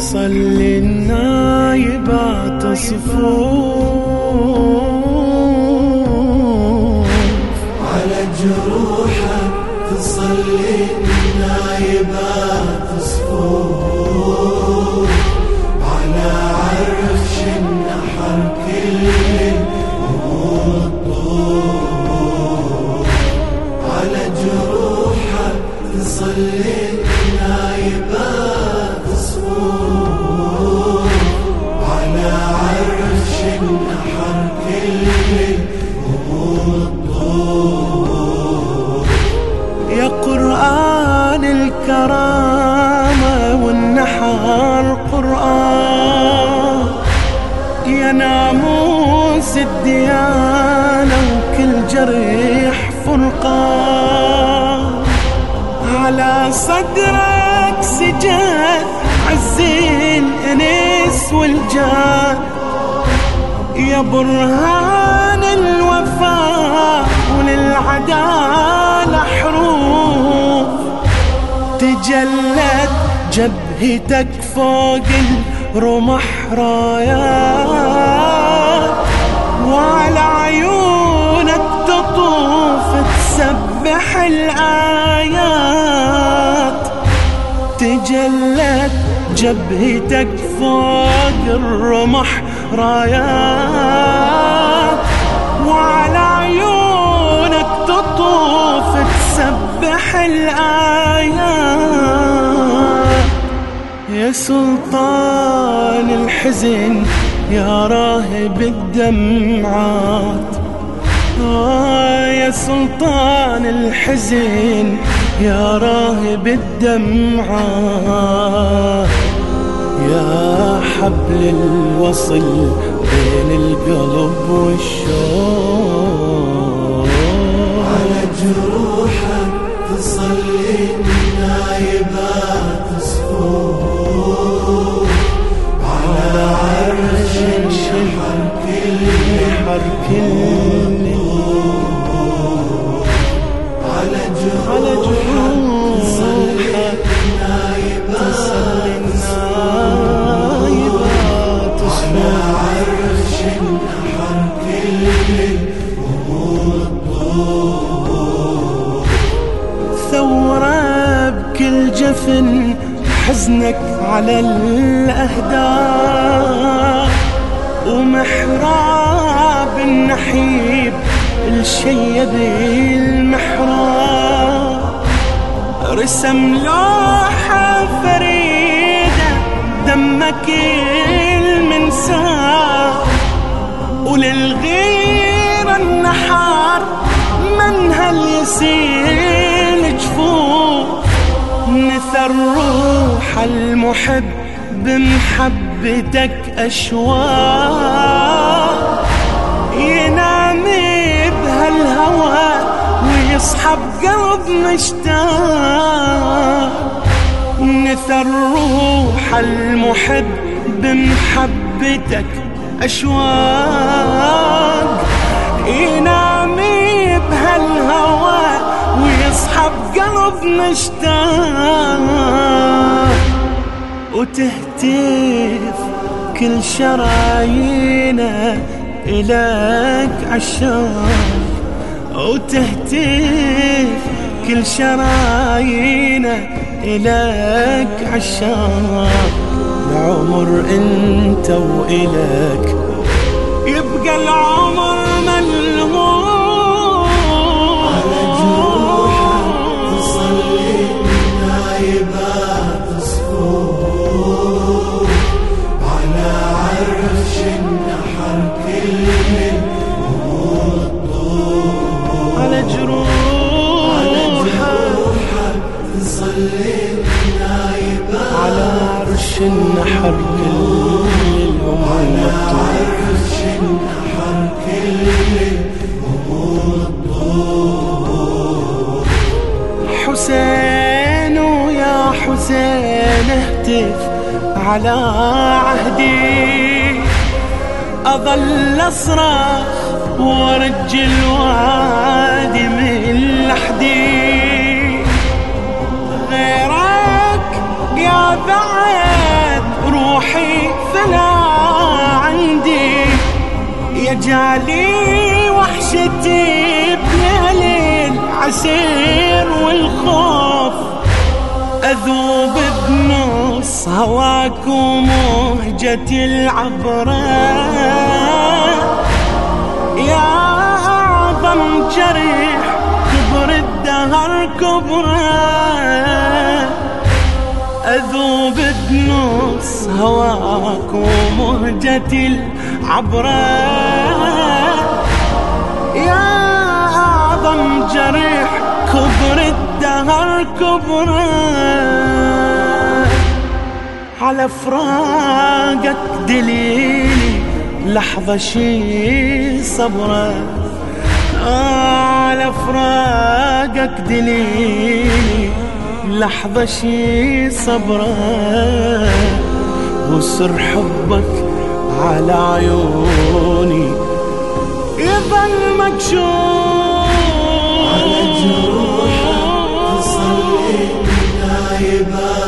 جروحك تصلي النايبات صفوف ناموس الديانة وكل جريح فرقان على صدرك سجاد عزين انس والجاد يا برهان الوفاء وللعدالة حروف. تجلت جبهتك فوق الرمح رايات وعلى عيونك تطوف تسبح الآيات تجلت جبهتك فوق الرمح رايات وعلى عيونك تطوف تسبح الآيات يا سلطان الحزن يا راهب الدمعات. آه يا سلطان الحزن يا راهب الدمعات. يا حبل الوصل بين القلب والشوق. على جروحك تصلي النايبات صفوف على عرش النحر كل على عرش النحر كل ثورة بكل جفن حزنك على الأهداف ومحراب النحيب الشيب المحراب. رسم لوحة فريدة دمك المنساه وللغير النحار منها اليسيل نثر روح المحب بمحبتك أشواق. ينام بهالهوى ويصحى بقلب مشتاق. نثر روح المحب بمحبتك أشواق. بقلب مشتاق وتهتف كل شرايينه إلك عشاق وتهتف كل شرايينه إلك عشاق العمر إنت وإلك يبقى العمر حسين ويا حسين اهتف على عهدي. أظل أصرخ وأرج الوادي من لحدي. غيرك يا بعد روحي فلا عندي. يا جالي وحشتي بليل العسير والخوف. أذوب بنص هواك ومهجتي العبرة. يا أعظم جريح كبر الدهر كبره. أذوب هواك ومهجتي العبرة يا أعظم جريح كبر الدهر كبره على فراقك دليلي لحظة شي صبره على فراقك دليلي لحظة شي صبره وسر حبك على عيوني. يظل مكشوف. على جروحك تصلي نايبة